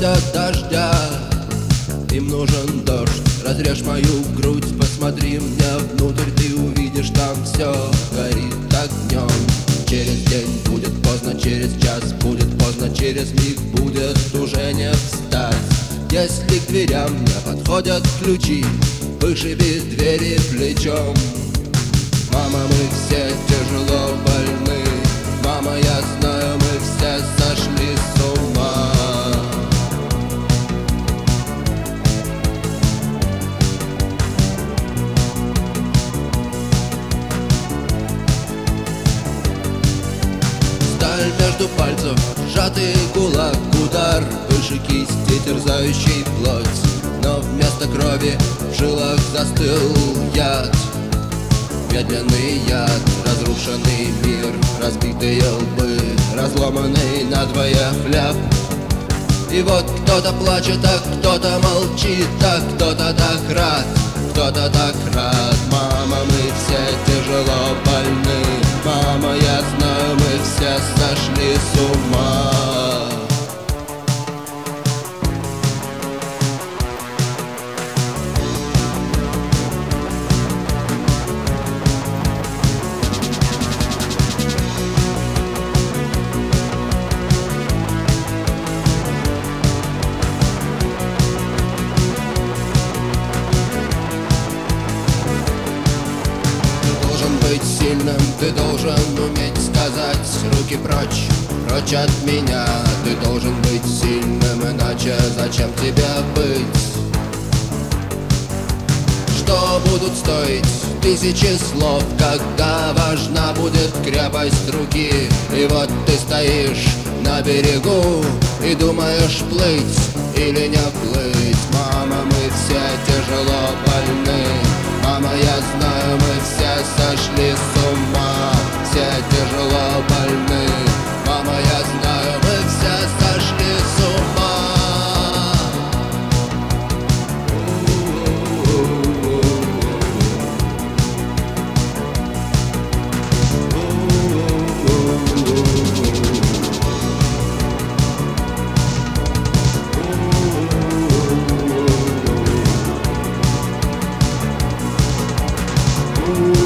боимся дождя. Им нужен дождь. Разрежь мою грудь, посмотри мне внутрь. Ты увидишь, там все горит огнем Через день будет поздно, через час будет поздно Через миг будет уже не встать. Если к дверям не подходят ключи Вышиби двери плечом между пальцев, сжатый кулак, удар Выше кисти, терзающий плоть. Но вместо крови в жилах застыл яд. Медленный яд, разрушенный мир Разбитые лбы, разломанный надвое хлеб. И вот кто-то плачет, а кто-то молчит А кто-то так рад, кто-то так рад. Мама, мы все тяжело больны сильным, ты должен уметь сказать руки прочь, прочь от меня. Ты должен быть сильным, иначе зачем тебе быть? Что будут стоить тысячи слов, когда важна будет крепость руки? И вот ты стоишь на берегу и думаешь плыть или не плыть. Мама, мы все тяжело больны. Мама, я знаю, мы все сошли с you.